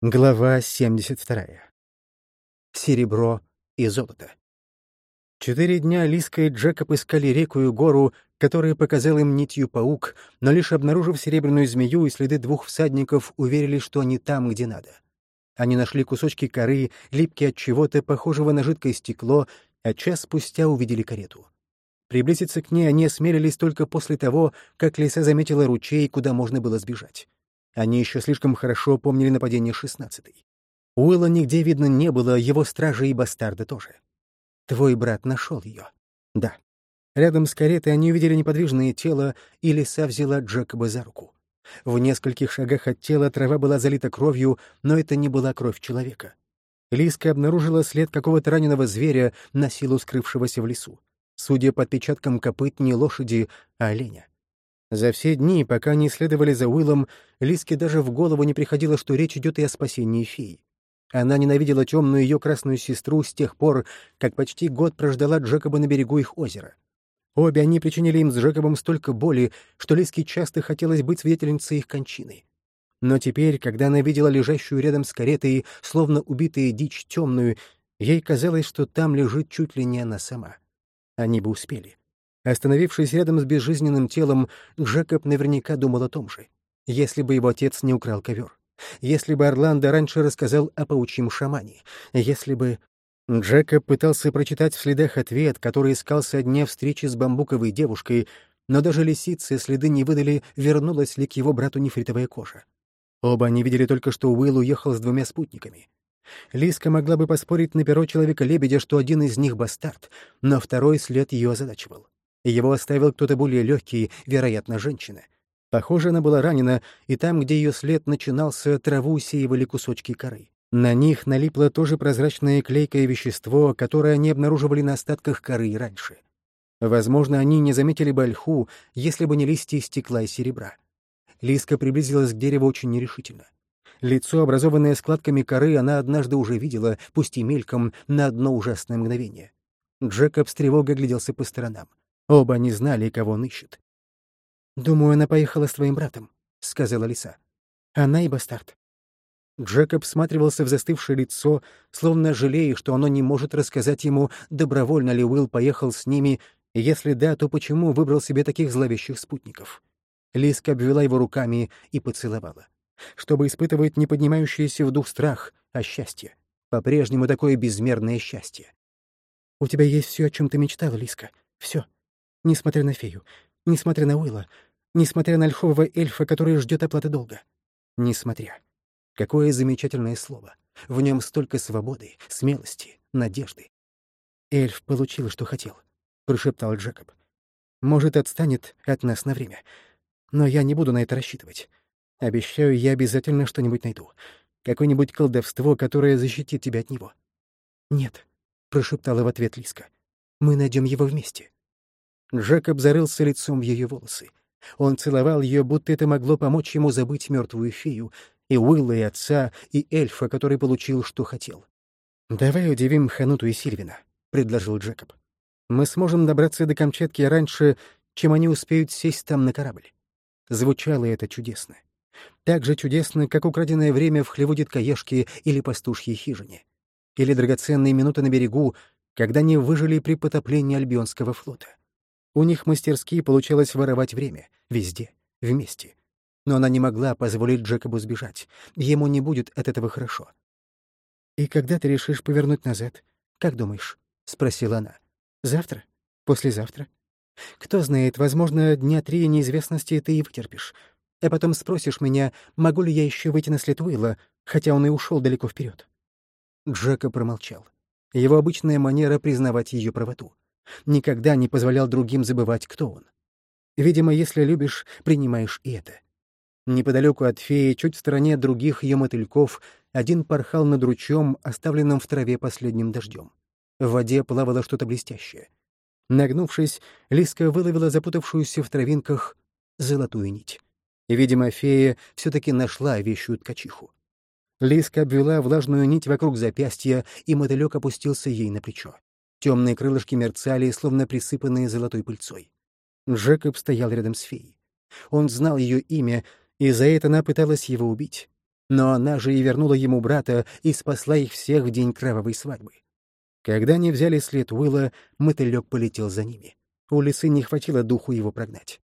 Глава 72. Серебро и золото. Четыре дня Лиска и Джекоб искали реку и гору, которая показал им нитью паук, но лишь обнаружив серебряную змею и следы двух всадников, уверили, что они там, где надо. Они нашли кусочки коры, липкие от чего-то, похожего на жидкое стекло, а час спустя увидели карету. Приблизиться к ней они осмелились только после того, как лиса заметила ручей, куда можно было сбежать. Они еще слишком хорошо помнили нападение шестнадцатой. Уилла нигде видно не было, его стражи и бастарда тоже. Твой брат нашел ее. Да. Рядом с каретой они увидели неподвижное тело, и лиса взяла Джекоба за руку. В нескольких шагах от тела трава была залита кровью, но это не была кровь человека. Лиска обнаружила след какого-то раненого зверя, на силу скрывшегося в лесу. Судя по отпечаткам копыт не лошади, а оленя. За все дни, пока они следовали за Уиллом, Лиске даже в голову не приходило, что речь идет и о спасении феи. Она ненавидела темную ее красную сестру с тех пор, как почти год прождала Джекоба на берегу их озера. Обе они причинили им с Джекобом столько боли, что Лиске часто хотелось быть свидетельницей их кончины. Но теперь, когда она видела лежащую рядом с каретой, словно убитая дичь темную, ей казалось, что там лежит чуть ли не она сама. Они бы успели. Остановившись рядом с безжизненным телом, Джекоб наверняка думал о том же. Если бы его отец не украл ковер. Если бы Орландо раньше рассказал о паучьем шамане. Если бы... Джекоб пытался прочитать в следах ответ, который искал со дня встречи с бамбуковой девушкой, но даже лисицы следы не выдали, вернулась ли к его брату нефритовая кожа. Оба они видели только, что Уилл уехал с двумя спутниками. Лиска могла бы поспорить на перо Человека-лебедя, что один из них — бастард, но второй след ее озадачивал. Его оставил кто-то более легкий, вероятно, женщина. Похоже, она была ранена, и там, где ее след начинался, траву усеивали кусочки коры. На них налипло тоже прозрачное клейкое вещество, которое они обнаруживали на остатках коры раньше. Возможно, они не заметили бы ольху, если бы не листья стекла и серебра. Лиска приблизилась к дереву очень нерешительно. Лицо, образованное складками коры, она однажды уже видела, пусть и мельком, на одно ужасное мгновение. Джекоб с тревогой гляделся по сторонам. Оба не знали, кого он ищет. «Думаю, она поехала с твоим братом», — сказала лиса. «Она и бастард». Джекоб всматривался в застывшее лицо, словно жалея, что оно не может рассказать ему, добровольно ли Уилл поехал с ними, и если да, то почему выбрал себе таких зловещих спутников. Лиска обвела его руками и поцеловала. Чтобы испытывать не поднимающийся в дух страх, а счастье. По-прежнему такое безмерное счастье. «У тебя есть все, о чем ты мечтала, Лиска. Все несмотря на фею, несмотря на Уилла, несмотря на ольхового эльфа, который ждет оплаты долга. Несмотря. Какое замечательное слово. В нем столько свободы, смелости, надежды. «Эльф получил, что хотел», — прошептал Джекоб. «Может, отстанет от нас на время. Но я не буду на это рассчитывать. Обещаю, я обязательно что-нибудь найду. Какое-нибудь колдовство, которое защитит тебя от него». «Нет», — прошептала в ответ Лиска. «Мы найдем его вместе». Джекоб зарылся лицом в ее волосы. Он целовал ее, будто это могло помочь ему забыть мертвую фею, и Уилла, и отца, и эльфа, который получил, что хотел. «Давай удивим Хануту и Сильвина», — предложил Джекоб. «Мы сможем добраться до Камчатки раньше, чем они успеют сесть там на корабль». Звучало это чудесно. Так же чудесно, как украденное время в хлеву деткоежки или пастушьей хижине. Или драгоценные минуты на берегу, когда они выжили при потоплении Альбионского флота. У них мастерски получалось воровать время. Везде. Вместе. Но она не могла позволить Джекобу сбежать. Ему не будет от этого хорошо. «И когда ты решишь повернуть назад? Как думаешь?» — спросила она. «Завтра? Послезавтра? Кто знает, возможно, дня три неизвестности ты и вытерпишь. А потом спросишь меня, могу ли я еще выйти на след Уилла, хотя он и ушел далеко вперед. Джека промолчал. Его обычная манера признавать ее правоту. Никогда не позволял другим забывать, кто он. Видимо, если любишь, принимаешь и это. Неподалеку от феи, чуть в стороне других ее мотыльков, один порхал над ручьем, оставленным в траве последним дождем. В воде плавало что-то блестящее. Нагнувшись, Лиска выловила запутавшуюся в травинках золотую нить. Видимо, фея все-таки нашла вещую ткачиху. Лиска обвела влажную нить вокруг запястья, и мотылек опустился ей на плечо. Темные крылышки мерцали, словно присыпанные золотой пыльцой. Джекоб стоял рядом с феей. Он знал ее имя, и за это она пыталась его убить. Но она же и вернула ему брата и спасла их всех в день кровавой свадьбы. Когда они взяли след Уилла, мотылек полетел за ними. У лисы не хватило духу его прогнать.